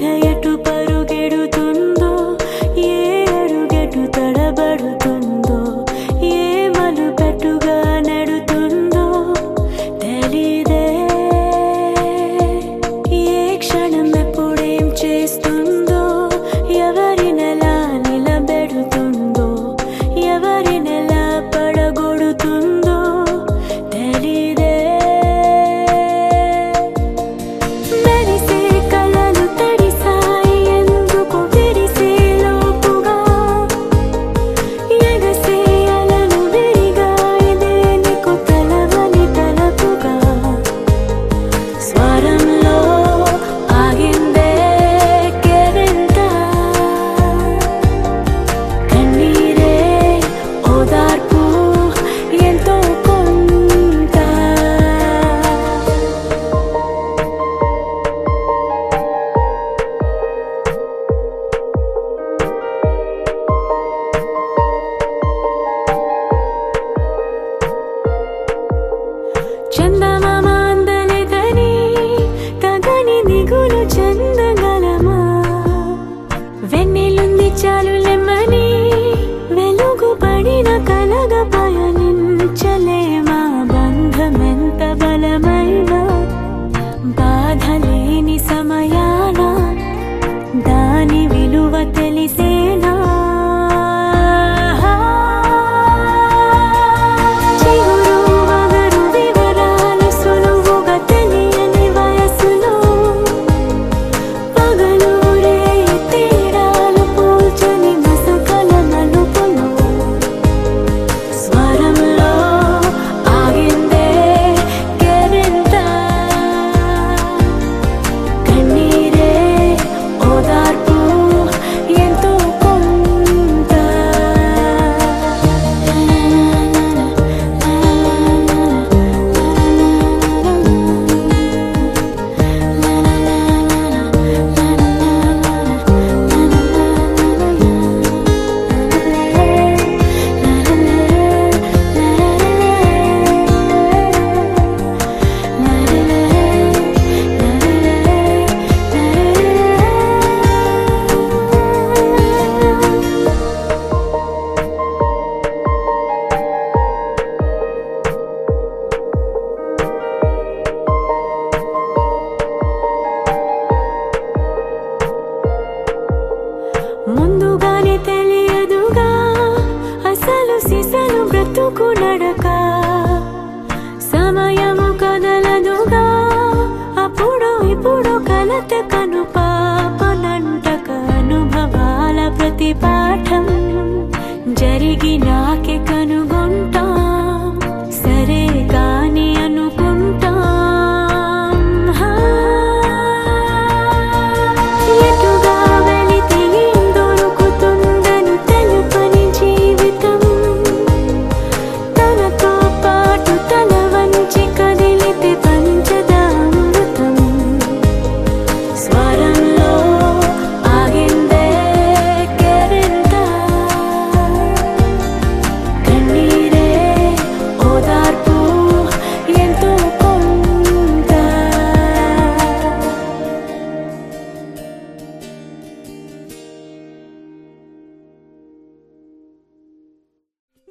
ധയ